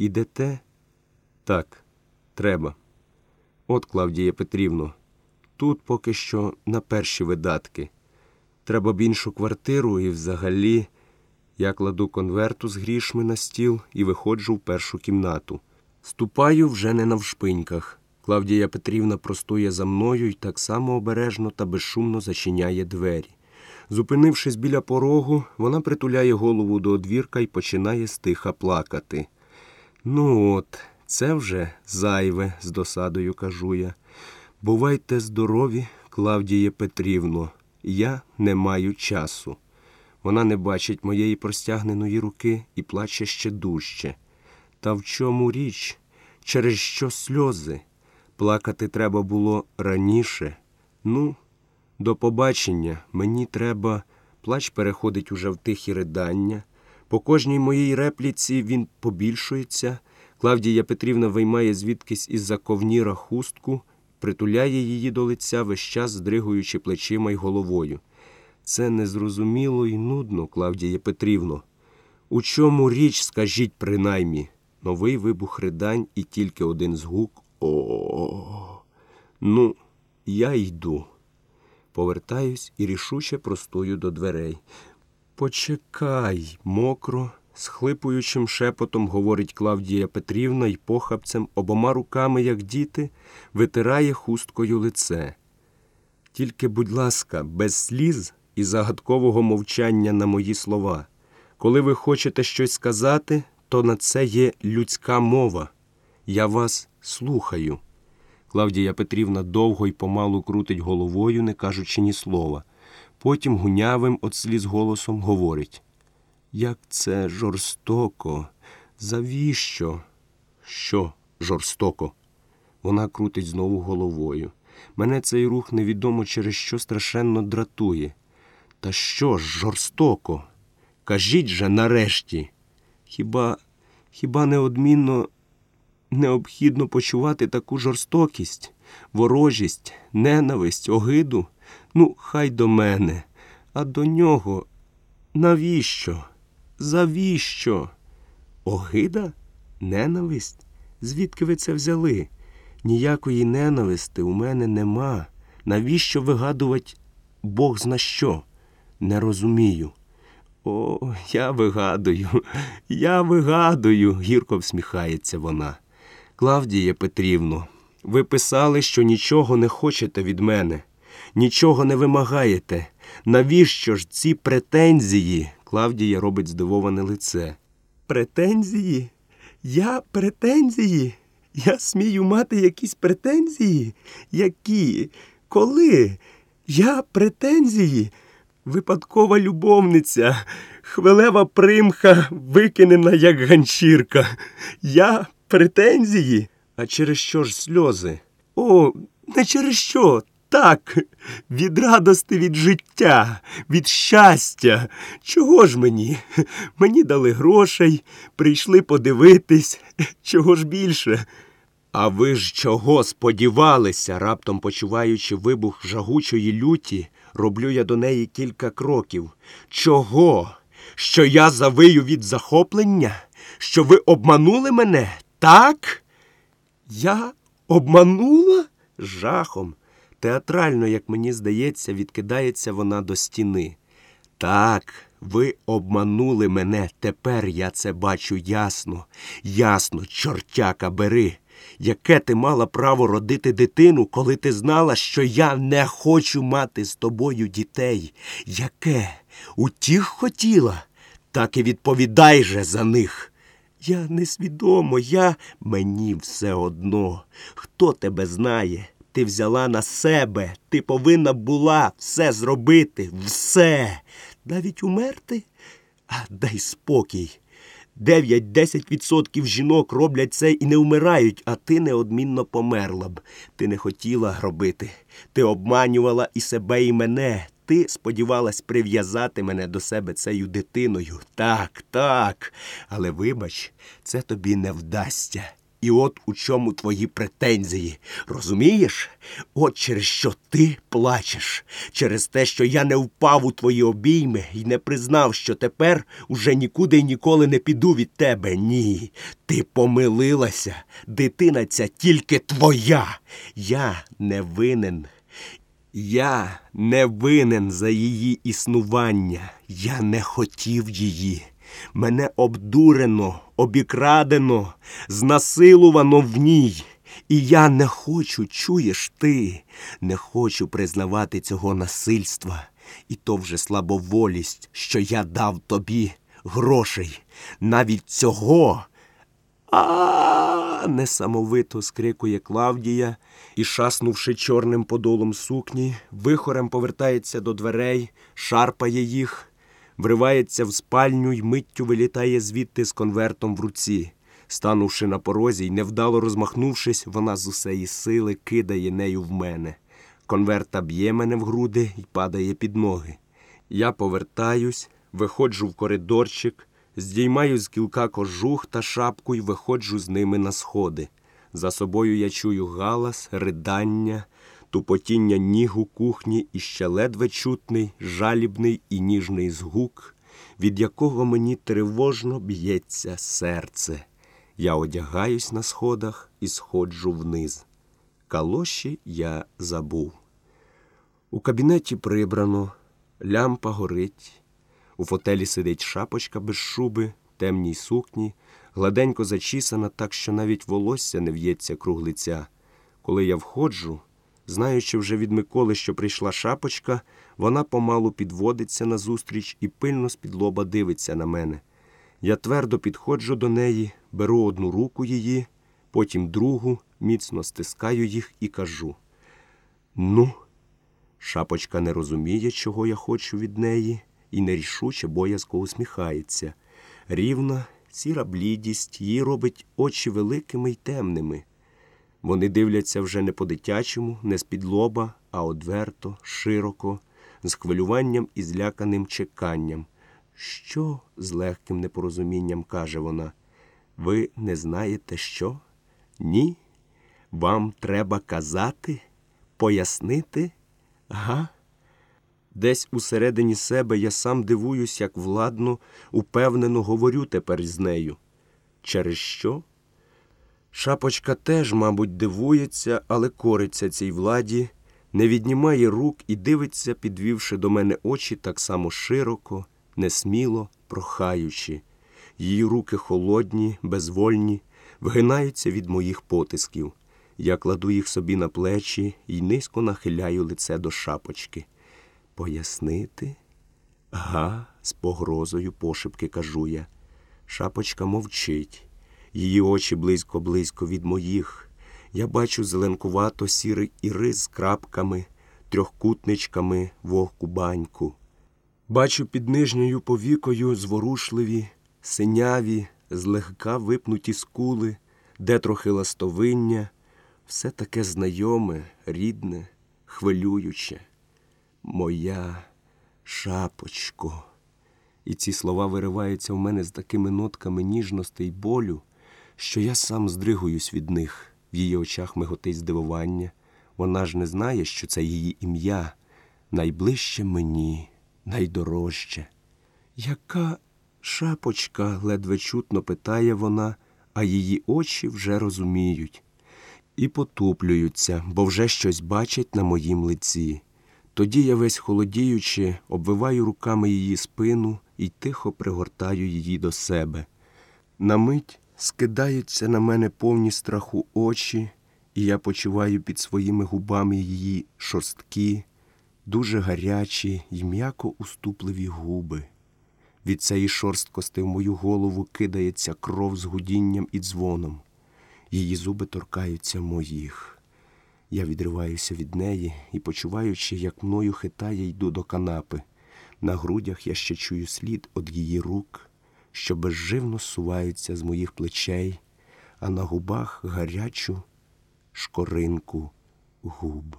Ідете? Так, треба. От, Клавдія Петрівно, тут поки що на перші видатки. Треба б іншу квартиру і взагалі я кладу конверту з грішми на стіл і виходжу в першу кімнату. Ступаю вже не навшпиньках. Клавдія Петрівна простує за мною і так само обережно та безшумно зачиняє двері. Зупинившись біля порогу, вона притуляє голову до одвірка і починає стиха плакати. Ну от, це вже зайве, з досадою кажу я. Бувайте здорові, Клавдіє Петрівно, я не маю часу. Вона не бачить моєї простягненої руки і плаче ще дужче. Та в чому річ? Через що сльози? Плакати треба було раніше. Ну, до побачення мені треба. Плач переходить уже в тихі ридання. По кожній моїй репліці він побільшується. Клавдія Петрівна виймає звідкись із-за ковніра хустку, притуляє її до лиця, весь час здригуючи плечима й головою. Це незрозуміло і нудно, Клавдія Петрівно. У чому річ, скажіть принаймні, новий вибух ридань і тільки один згук. О. Ну, я йду. Повертаюсь і рішуче простую до дверей. Почекай, мокро, схлипуючим шепотом говорить Клавдія Петрівна і похапцем обома руками, як діти, витирає хусткою лице. Тільки, будь ласка, без сліз і загадкового мовчання на мої слова. Коли ви хочете щось сказати, то на це є людська мова. Я вас слухаю. Клавдія Петрівна довго й помалу крутить головою, не кажучи ні слова. Потім гунявим от сліз голосом говорить Як це жорстоко, завіщо? Що жорстоко? Вона крутить знову головою. Мене цей рух невідомо через що страшенно дратує. Та що ж жорстоко? Кажіть же нарешті. Хіба, хіба неодмінно необхідно почувати таку жорстокість, ворожість, ненависть, огиду? Ну, хай до мене, а до нього навіщо? Завіщо? Огида? Ненависть? Звідки ви це взяли? Ніякої ненависти у мене нема. Навіщо вигадувати Бог зна що? Не розумію. О, я вигадую, я вигадую, гірко всміхається вона. Клавдія Петрівно, ви писали, що нічого не хочете від мене, нічого не вимагаєте. Навіщо ж ці претензії? Клавдія робить здивоване лице. Претензії? Я претензії? Я смію мати якісь претензії? Які? Коли? Я претензії? Випадкова любовниця, хвилева примха, викинена, як ганчірка. Я претензії? А через що ж сльози? О, не через що. Так, від радости від життя, від щастя. Чого ж мені? Мені дали грошей, прийшли подивитись, чого ж більше. А ви ж чого сподівалися, раптом почуваючи вибух жагучої люті, роблю я до неї кілька кроків. Чого? Що я завию від захоплення? Що ви обманули мене? Так? Я обманула? Жахом. Театрально, як мені здається, відкидається вона до стіни. Так, ви обманули мене. Тепер я це бачу ясно. Ясно, чортяка бери. Яке ти мала право родити дитину, коли ти знала, що я не хочу мати з тобою дітей? Яке? Утіх хотіла? Так і відповідай же за них. Я несвідомо, я мені все одно. Хто тебе знає? Ти взяла на себе, ти повинна була все зробити, все, навіть умерти. А дай спокій. 9-10% жінок роблять це і не вмирають, а ти неодмінно померла б. Ти не хотіла робити. Ти обманювала і себе, і мене. Ти сподівалась прив'язати мене до себе цією дитиною. Так, так. Але вибач, це тобі не вдасться. І от у чому твої претензії. Розумієш? От через що ти плачеш, через те, що я не впав у твої обійми і не признав, що тепер уже нікуди й ніколи не піду від тебе. Ні. Ти помилилася. Дитина ця тільки твоя. Я не винен. Я не винен за її існування. Я не хотів її. Мене обдурено, обікрадено, знасилувано в ній. І я не хочу, чуєш ти, не хочу признавати цього насильства. І то вже слабоволість, що я дав тобі грошей. Навіть цього. А несамовито скрикує Клавдія і, шаснувши чорним подолом сукні, вихорем повертається до дверей, шарпає їх, вривається в спальню й миттю вилітає звідти з конвертом в руці. Станувши на порозі й невдало розмахнувшись, вона з усеї сили кидає нею в мене. Конверта б'є мене в груди й падає під ноги. Я повертаюсь, виходжу в коридорчик, здіймаю з кілка кожух та шапку й виходжу з ними на сходи. За собою я чую галас, ридання, тупотіння ніг у кухні і ще ледве чутний, жалібний і ніжний згук, від якого мені тривожно б'ється серце. Я одягаюсь на сходах і сходжу вниз. Калоші я забув. У кабінеті прибрано, лямпа горить. У фотелі сидить шапочка без шуби, темній сукні, гладенько зачісана, так що навіть волосся не в'ється круг лиця. Коли я входжу, знаючи вже від Миколи, що прийшла шапочка, вона помалу підводиться назустріч і пильно з-під лоба дивиться на мене. Я твердо підходжу до неї, беру одну руку її, потім другу, міцно стискаю їх і кажу: Ну, шапочка не розуміє, чого я хочу від неї, і нерішуче боязко усміхається. Рівна, сіра блідість її робить очі великими й темними. Вони дивляться вже не по-дитячому, не з-під лоба, а одверто, широко, з хвилюванням і зляканим чеканням. Що? з легким непорозумінням каже вона. Ви не знаєте що? Ні? Вам треба казати, пояснити? Га? Десь усередині себе я сам дивуюсь, як владно, упевнено говорю тепер з нею. Через що? Шапочка теж, мабуть, дивується, але кориться цій владі, не віднімає рук і дивиться, підвівши до мене очі так само широко, несміло, прохаючи. Її руки холодні, безвольні, вгинаються від моїх потисків. Я кладу їх собі на плечі і низько нахиляю лице до шапочки. Пояснити? Га, з погрозою пошепки кажу я. Шапочка мовчить. Її очі близько-близько від моїх. Я бачу зеленкувато сірий ірис з крапками, трьохкутничками вогку баньку. Бачу під нижньою повікою зворушливі, синяві, злегка випнуті скули, де трохи ластовиння, все таке знайоме, рідне, хвилююче. Моя шапочко. І ці слова вириваються в мене з такими нотками ніжності й болю, що я сам здригуюсь від них. В її очах миготить здивування. Вона ж не знає, що це її ім'я, найближче мені, найдорожче. Яка шапочка? ледве чутно питає вона, а її очі вже розуміють. І потуплюються, бо вже щось бачать на моїм лиці. Тоді я весь холодіючи, обвиваю руками її спину і тихо пригортаю її до себе. На мить скидаються на мене повні страху очі, і я почуваю під своїми губами її шорсткі, дуже гарячі й м'яко уступливі губи. Від цієї шорсткости в мою голову кидається кров з гудінням і дзвоном. Її зуби торкаються моїх. Я відриваюся від неї і, почуваючи, як мною хитає, йду до канапи. На грудях я ще чую слід від її рук, що безживно суваються з моїх плечей, а на губах гарячу шкоринку губ.